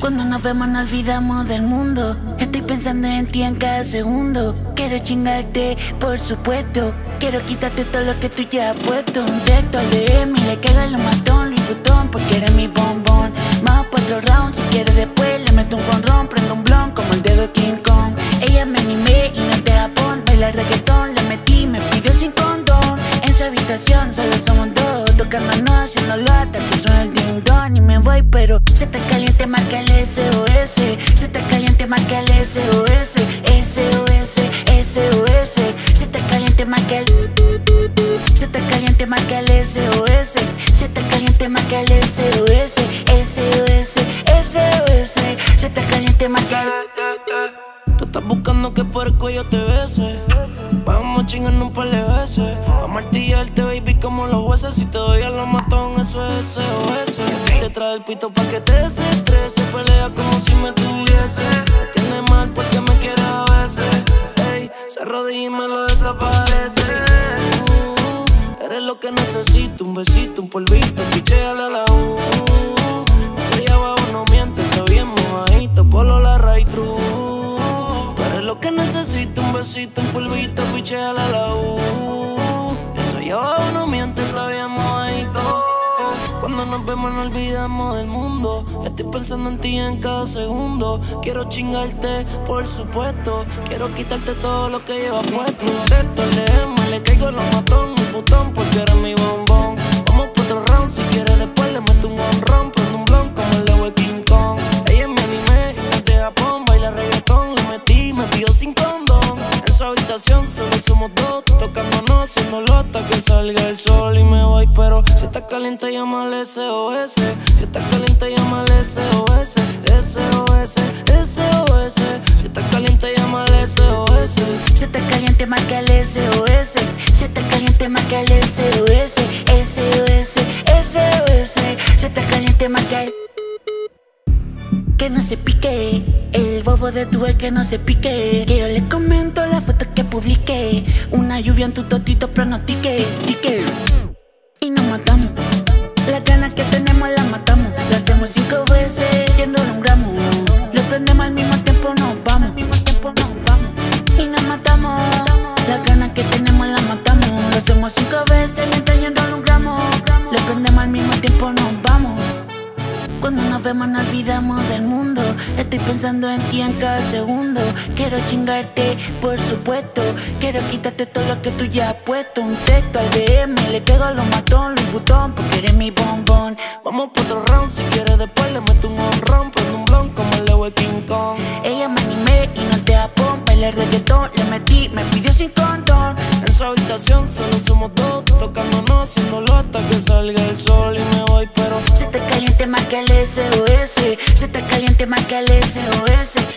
Cuando nos vemos no olvidamos del mundo. Estoy pensando en ti en cada segundo. Quiero chingarte, por supuesto. Quiero quitarte todo lo que tú ya has puesto. Un texto al DM y le caiga lo matón, Luis Butón, porque eres mi bombón. Más por otro round, si quieres después le meto un conrón, prendo un blon como el dedo King Kong. Ella me animé y no te Japón. Bailar pero se está caliente, marca el SOS. Se está caliente, marca el SOS. SOS, SOS. Se está caliente, marca el. Se está caliente, marca el SOS. Se está caliente, marca el SOS. SOS, SOS. Se está caliente, marca el. Tú estás buscando que por el cuello te bese. Vamos chingando un par de veces. A martillarte, baby, como los jueces. Si te doy a la matón, eso es SOS. El pito pa' que te desestrese. Pelea como si me tuviese. Me tiene mal porque me quiere a veces. Ey, se arrodilla y me lo desaparece. Tú, eres lo que necesito. Un besito, un polvito. Picheale a la U. Ya abajo no miente. Está bien mojadito. Polo la raíz true. Eres lo que necesito, un besito, un polvito, picheale a la U. Vemos no olvidamos del mundo. Estoy pensando en ti en cada segundo. Quiero chingarte, por supuesto. Quiero quitarte todo lo que llevas puesto. Haciéndolo hasta que salga el sol y me voy. Pero si estás caliente, llama al SOS. Si estás caliente, llama al SOS. SOS, SOS. Si estás caliente, llama al SOS. Se está caliente, marca el SOS. Se está caliente, marca el SOS. SOS, SOS. Se está caliente, marca el. Que no se pique, el bobo de tu que no se pique. Que yo le comento la foto que publiqué. Una lluvia en tu totito pronostique, tique. Y nos matamos. Las ganas que tenemos las matamos. Lo hacemos cinco veces, yéndolo un gramo. Lo prendemos al mismo tiempo, nos vamos. Al mismo tiempo nos vamos. Y nos matamos. Las ganas que tenemos las matamos. Lo hacemos cinco veces, Cuando nos olvidamos del mundo. Estoy pensando en ti en cada segundo. Quiero chingarte, por supuesto. Quiero quitarte todo lo que tú ya has puesto. Un texto al DM, le caigo lo matón, Luis Butón, porque eres mi bombón. Vamos por otro round, si quieres después le meto un honrón. Prendo un blon como el de King Kong. Ella me animé y no te Japón. Bailar reggaetón, le metí, me pidió sin condón. En su habitación solo somos dos, tocándonos, haciéndolo caliente, marca el. SOS,